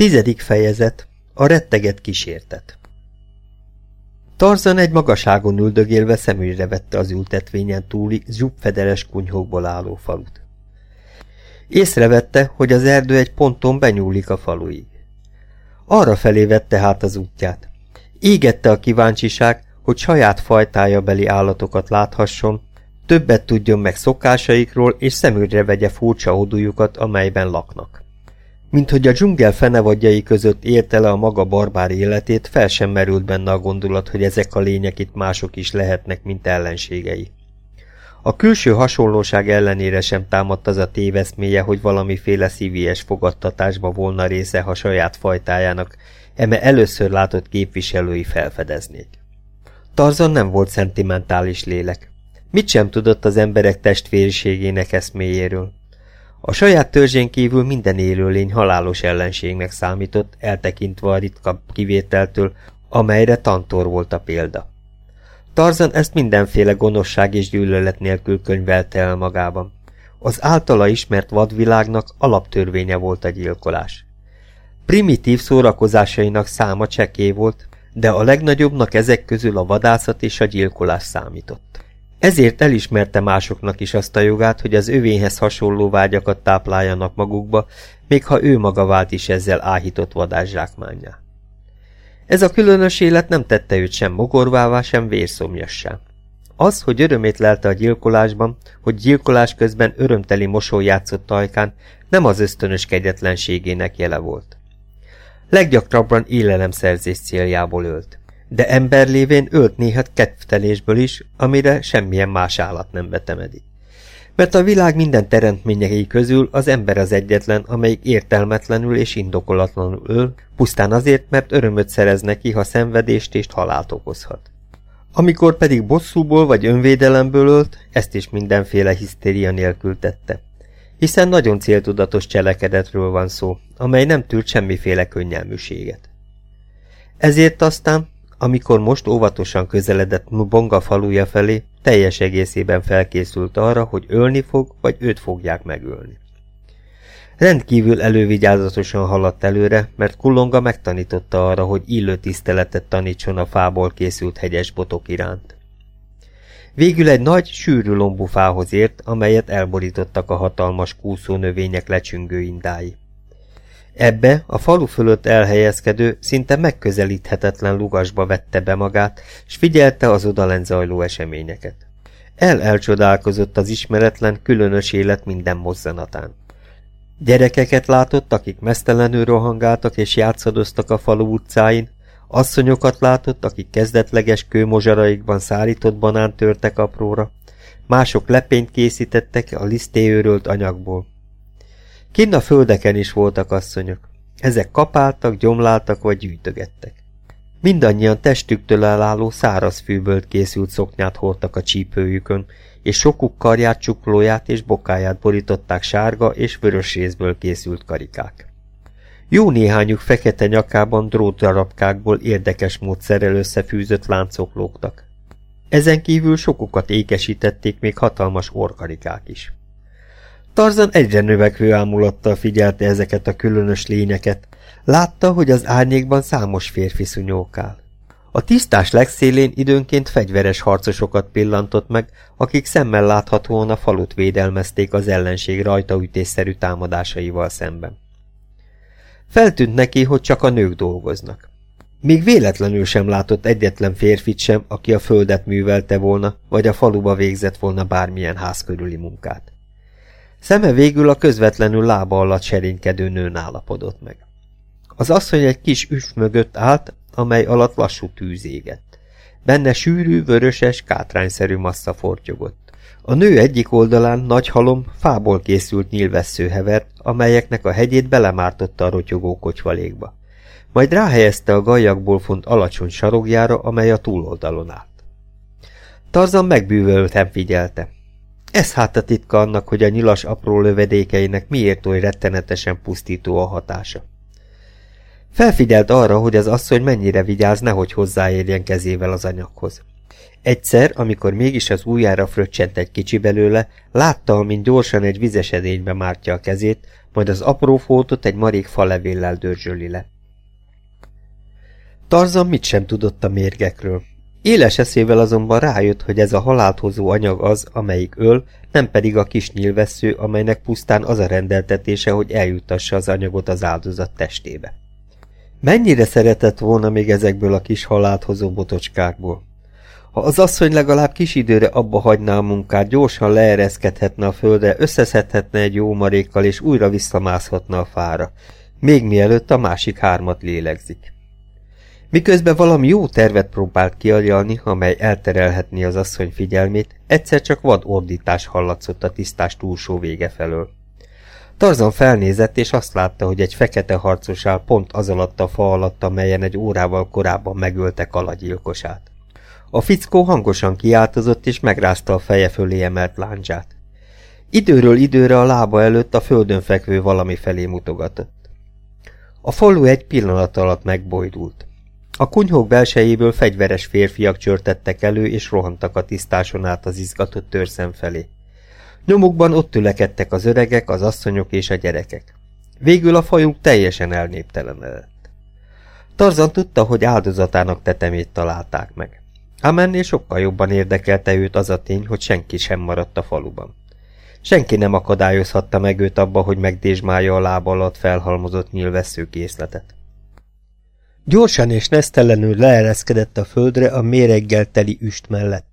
Tizedik fejezet. A retteget kísértet. Tarzan egy magaságon üldögélve szemügyre vette az ültetvényen túli zsubfederes kunyhókból álló falut. Észrevette, hogy az erdő egy ponton benyúlik a faluig. Arra felé vette hát az útját. Égette a kíváncsiság, hogy saját fajtája beli állatokat láthasson, többet tudjon meg szokásaikról, és szemügyre vegye furcsa odújukat, amelyben laknak. Mint hogy a dzsungel fenevadjai között érte le a maga barbár életét, fel sem merült benne a gondolat, hogy ezek a lények itt mások is lehetnek, mint ellenségei. A külső hasonlóság ellenére sem támadt az a téveszméje, hogy valamiféle szívies fogadtatásba volna része, ha saját fajtájának eme először látott képviselői felfedeznék. Tarzan nem volt szentimentális lélek. Mit sem tudott az emberek testvériségének eszméjéről. A saját törzsén kívül minden élőlény halálos ellenségnek számított, eltekintve a ritka kivételtől, amelyre Tantor volt a példa. Tarzan ezt mindenféle gonoszság és gyűlölet nélkül könyvelte el magában. Az általa ismert vadvilágnak alaptörvénye volt a gyilkolás. Primitív szórakozásainak száma cseké volt, de a legnagyobbnak ezek közül a vadászat és a gyilkolás számított. Ezért elismerte másoknak is azt a jogát, hogy az övénhez hasonló vágyakat tápláljanak magukba, még ha ő maga vált is ezzel áhított vadászsákmányá. Ez a különös élet nem tette őt sem mogorvává, sem vérszomjassá. Az, hogy örömét lelte a gyilkolásban, hogy gyilkolás közben örömteli mosoly játszott ajkán, nem az ösztönös kegyetlenségének jele volt. Leggyakrabban élelemszerzés céljából ölt de ember lévén ölt néha kedvtelésből is, amire semmilyen más állat nem betemedi. Mert a világ minden teremtményei közül az ember az egyetlen, amelyik értelmetlenül és indokolatlanul öl, pusztán azért, mert örömöt szerez neki, ha szenvedést és halált okozhat. Amikor pedig bosszúból vagy önvédelemből ölt, ezt is mindenféle hisztéria nélkül tette. Hiszen nagyon céltudatos cselekedetről van szó, amely nem tűrt semmiféle könnyelműséget. Ezért aztán, amikor most óvatosan közeledett Mbonga faluja felé, teljes egészében felkészült arra, hogy ölni fog, vagy őt fogják megölni. Rendkívül elővigyázatosan haladt előre, mert Kulonga megtanította arra, hogy illő tiszteletet tanítson a fából készült hegyes botok iránt. Végül egy nagy, sűrű lombú fához ért, amelyet elborítottak a hatalmas kúszó növények lecsüngő indái. Ebbe a falu fölött elhelyezkedő, szinte megközelíthetetlen lugasba vette be magát, s figyelte az odalent zajló eseményeket. El-elcsodálkozott az ismeretlen, különös élet minden mozzanatán. Gyerekeket látott, akik mesztelenül rohangáltak és játszadoztak a falu utcáin, asszonyokat látott, akik kezdetleges kőmozsaraikban szárított banán törtek apróra, mások lepényt készítettek a lisztéőrölt anyagból. Kinn a földeken is voltak asszonyok. Ezek kapáltak, gyomláltak vagy gyűjtögettek. Mindannyian testüktől elálló száraz fűből készült szoknyát hordtak a csípőjükön, és sokuk karját, csuklóját és bokáját borították sárga és vörös részből készült karikák. Jó néhányuk fekete nyakában drótdarabkákból érdekes módszerrel összefűzött láncok lógtak. Ezen kívül sokukat ékesítették még hatalmas orkarikák is. Tarzan egyre növekvő ámulattal figyelte ezeket a különös lényeket. Látta, hogy az árnyékban számos férfi szúnyókál. A tisztás legszélén időnként fegyveres harcosokat pillantott meg, akik szemmel láthatóan a falut védelmezték az ellenség rajtaütésszerű támadásaival szemben. Feltűnt neki, hogy csak a nők dolgoznak. Még véletlenül sem látott egyetlen férfit sem, aki a földet művelte volna, vagy a faluba végzett volna bármilyen ház körüli munkát. Szeme végül a közvetlenül lába alatt serénykedő nőn állapodott meg. Az asszony egy kis üs mögött állt, amely alatt lassú tűz égett. Benne sűrű, vöröses, kátrányszerű massza fortyogott. A nő egyik oldalán nagy halom, fából készült nyílvessző hevert, amelyeknek a hegyét belemártotta a rotyogó kocsvalékba. Majd ráhelyezte a gajakból font alacsony sarogjára, amely a túloldalon állt. Tarzan megbűvölten figyelte. Ez hát a titka annak, hogy a nyilas apró lövedékeinek miért oly rettenetesen pusztító a hatása. Felfigyelt arra, hogy az asszony mennyire vigyáz, nehogy hozzáérjen kezével az anyaghoz. Egyszer, amikor mégis az ujjára fröccsent egy kicsi belőle, látta, amint gyorsan egy vizes edénybe mártja a kezét, majd az apró foltot egy marék falevéllel dörzsöli le. Tarzan mit sem tudott a mérgekről. Éles eszével azonban rájött, hogy ez a halált hozó anyag az, amelyik öl, nem pedig a kis nyílvessző, amelynek pusztán az a rendeltetése, hogy eljutassa az anyagot az áldozat testébe. Mennyire szeretett volna még ezekből a kis halált hozó botocskákból? Ha az asszony legalább kis időre abba hagyná a munkát, gyorsan leereszkedhetne a földre, összeszedhetne egy jó marékkal, és újra visszamászhatna a fára, még mielőtt a másik hármat lélegzik. Miközben valami jó tervet próbált kiagyalni, amely elterelhetné az asszony figyelmét, egyszer csak vad ordítás hallatszott a tisztás túlsó vége felől. Tarzan felnézett, és azt látta, hogy egy fekete harcos áll pont az alatt a fa alatt, amelyen egy órával korábban megölte kalagyilkosát. A fickó hangosan kiáltozott, és megrázta a feje fölé emelt láncsát. Időről időre a lába előtt a földön fekvő valami felé mutogatott. A falu egy pillanat alatt megbojdult. A kunyhók belsejéből fegyveres férfiak csörtettek elő, és rohantak a tisztáson át az izgatott törszem felé. Nyomukban ott tülekedtek az öregek, az asszonyok és a gyerekek. Végül a fajunk teljesen elnéptelenedett. Tarzan tudta, hogy áldozatának tetemét találták meg. Ám ennél sokkal jobban érdekelte őt az a tény, hogy senki sem maradt a faluban. Senki nem akadályozhatta meg őt abba, hogy megdésmálja a lába alatt felhalmozott nyílvesszőkészletet. Gyorsan és nesztelenül leereszkedett a földre a méreggel teli üst mellett.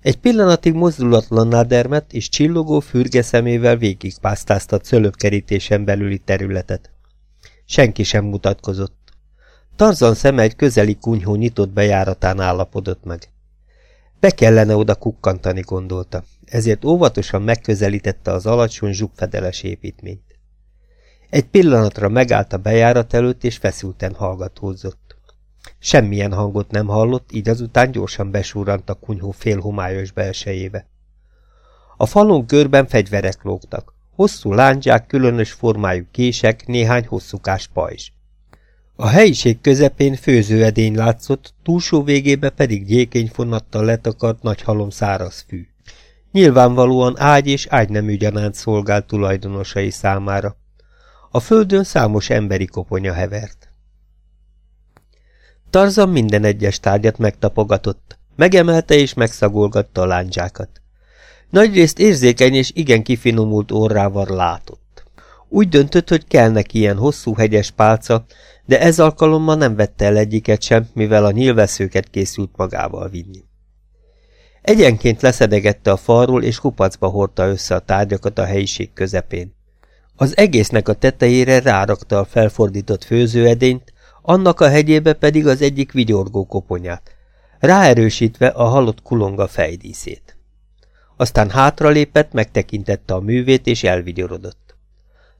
Egy pillanatig mozdulatlanná dermet, és csillogó fürge szemével végigpásztázta cölöpkerítésen belüli területet. Senki sem mutatkozott. Tarzan szeme egy közeli kunyhó nyitott bejáratán állapodott meg. Be kellene oda kukkantani, gondolta, ezért óvatosan megközelítette az alacsony zsugfedeles építményt. Egy pillanatra megállt a bejárat előtt, és feszülten hallgatózott. Semmilyen hangot nem hallott, így azután gyorsan besúrant a kunyhó félhomályos belsejébe. A falon körben fegyverek lógtak. Hosszú lándzsák, különös formájú kések, néhány hosszúkás pajzs. A helyiség közepén főzőedény látszott, túlsó végébe pedig gyékényfonattal letakart nagy halom száraz fű. Nyilvánvalóan ágy és ágy nem ugyanánt szolgált tulajdonosai számára. A földön számos emberi koponya hevert. Tarzan minden egyes tárgyat megtapogatott, megemelte és megszagolgatta a lándzsákat. Nagyrészt érzékeny és igen kifinomult orrával látott. Úgy döntött, hogy kell neki ilyen hosszú hegyes pálca, de ez alkalommal nem vette el egyiket sem, mivel a nyilveszőket készült magával vinni. Egyenként leszedegette a falról, és kupacba hordta össze a tárgyakat a helyiség közepén. Az egésznek a tetejére rárakta a felfordított főzőedényt, annak a hegyébe pedig az egyik vigyorgó koponyát, ráerősítve a halott kulonga fejdíszét. Aztán hátralépett, megtekintette a művét és elvigyorodott.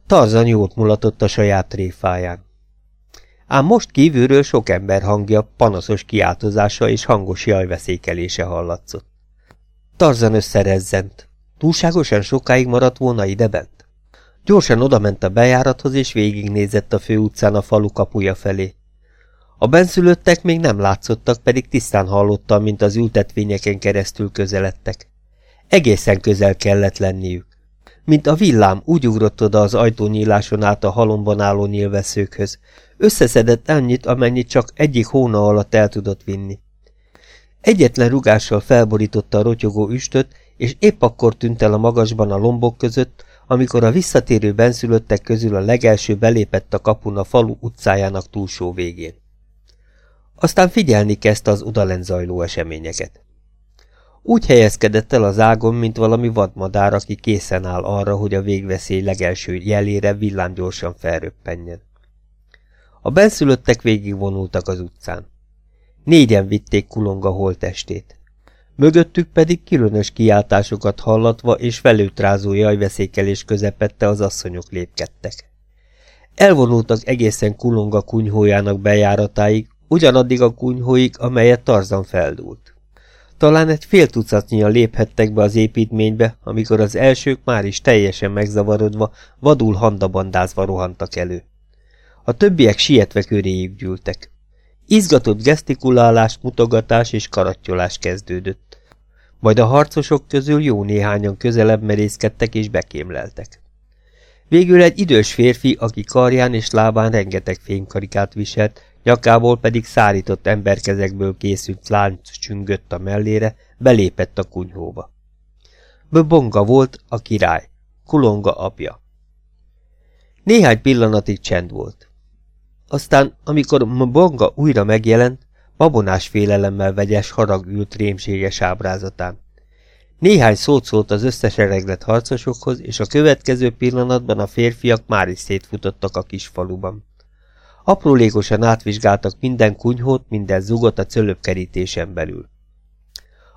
Tarzan jót mulatott a saját tréfáján. Ám most kívülről sok ember hangja, panaszos kiáltozása és hangos jajveszékelése hallatszott. Tarzan összerezzent. Túlságosan sokáig maradt volna ideben? Gyorsan odament a bejárathoz, és végignézett a főutcán a falu kapuja felé. A benszülöttek még nem látszottak, pedig tisztán hallottam, mint az ültetvényeken keresztül közeledtek. Egészen közel kellett lenniük. Mint a villám, úgy ugrott oda az ajtónyíláson át a halomban álló nyilvesszőkhöz. Összeszedett annyit, amennyit csak egyik hóna alatt el tudott vinni. Egyetlen rugással felborította a rotyogó üstöt, és épp akkor tűnt el a magasban a lombok között, amikor a visszatérő benszülöttek közül a legelső belépett a kapun a falu utcájának túlsó végén. Aztán figyelni kezdte az odalent zajló eseményeket. Úgy helyezkedett el az ágon, mint valami vadmadár, aki készen áll arra, hogy a végveszély legelső jelére villámgyorsan felröppenjen. A benszülöttek végigvonultak az utcán. Négyen vitték kulonga holtestét mögöttük pedig különös kiáltásokat hallatva és felőtrázó jajveszékelés közepette az asszonyok lépkedtek. Elvonultak egészen kulonga kunyhójának bejáratáig, ugyanaddig a kunyhóig, amelyet Tarzan feldúlt. Talán egy fél tucatnyian léphettek be az építménybe, amikor az elsők már is teljesen megzavarodva, vadul handabandázva rohantak elő. A többiek sietve köréjük gyűltek. Izgatott gesztikulálás, mutogatás és karattyolás kezdődött. Majd a harcosok közül jó néhányan közelebb merészkedtek és bekémleltek. Végül egy idős férfi, aki karján és lábán rengeteg fénykarikát viselt, nyakából pedig szárított emberkezekből készült lánc csüngött a mellére, belépett a kunyhóba. Böbonga volt a király, Kulonga apja. Néhány pillanatig csend volt. Aztán, amikor Mbonga újra megjelent, babonás félelemmel vegyes harag ült rémséges ábrázatán. Néhány szót szólt az összesereglett harcosokhoz, és a következő pillanatban a férfiak már is szétfutottak a kis faluban. Aprólékosan átvizsgáltak minden kunyhót, minden zugot a cölöpkerítésen belül.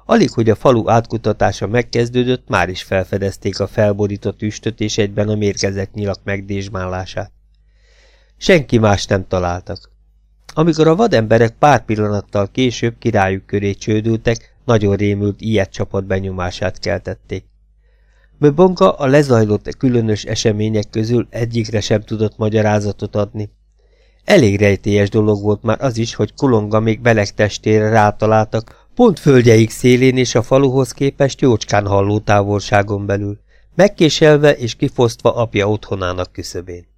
Alig, hogy a falu átkutatása megkezdődött, már is felfedezték a felborított üstöt és egyben a mérgezett nyilak megdésmálását. Senki más nem találtak. Amikor a vademberek pár pillanattal később királyuk köré csődültek, nagyon rémült ilyet csapat benyomását keltették. Möbonka a lezajlott különös események közül egyikre sem tudott magyarázatot adni. Elég rejtélyes dolog volt már az is, hogy Kolonga még belegtestére rátaláltak, pont földjeik szélén és a faluhoz képest jócskán halló távolságon belül, megkéselve és kifosztva apja otthonának küszöbén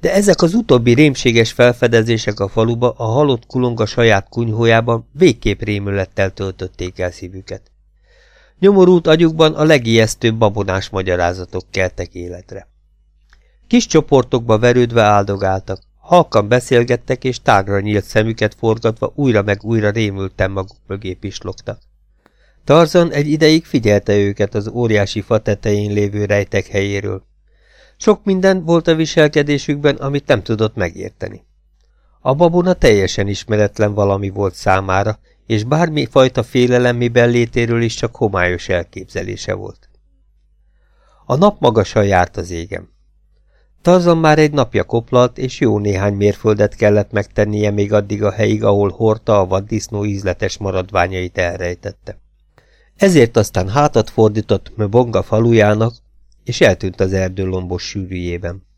de ezek az utóbbi rémséges felfedezések a faluba a halott kulonga saját kunyhójában végképp rémülettel töltötték el szívüket. Nyomorult agyukban a legijesztőbb babonás magyarázatok keltek életre. Kis csoportokba verődve áldogáltak, halkan beszélgettek és tágra nyílt szemüket forgatva újra meg újra rémülten maguk mögé pislogtak. Tarzan egy ideig figyelte őket az óriási fa tetején lévő rejtek helyéről. Sok minden volt a viselkedésükben, amit nem tudott megérteni. A babona teljesen ismeretlen valami volt számára, és bármi fajta félelem miben létéről is csak homályos elképzelése volt. A nap magasan járt az égem. Tarzan már egy napja koplalt, és jó néhány mérföldet kellett megtennie még addig a helyig, ahol hordta a vaddisznó ízletes maradványait elrejtette. Ezért aztán hátat fordított Mbonga falujának, és eltűnt az erdő lombos sűrűjében.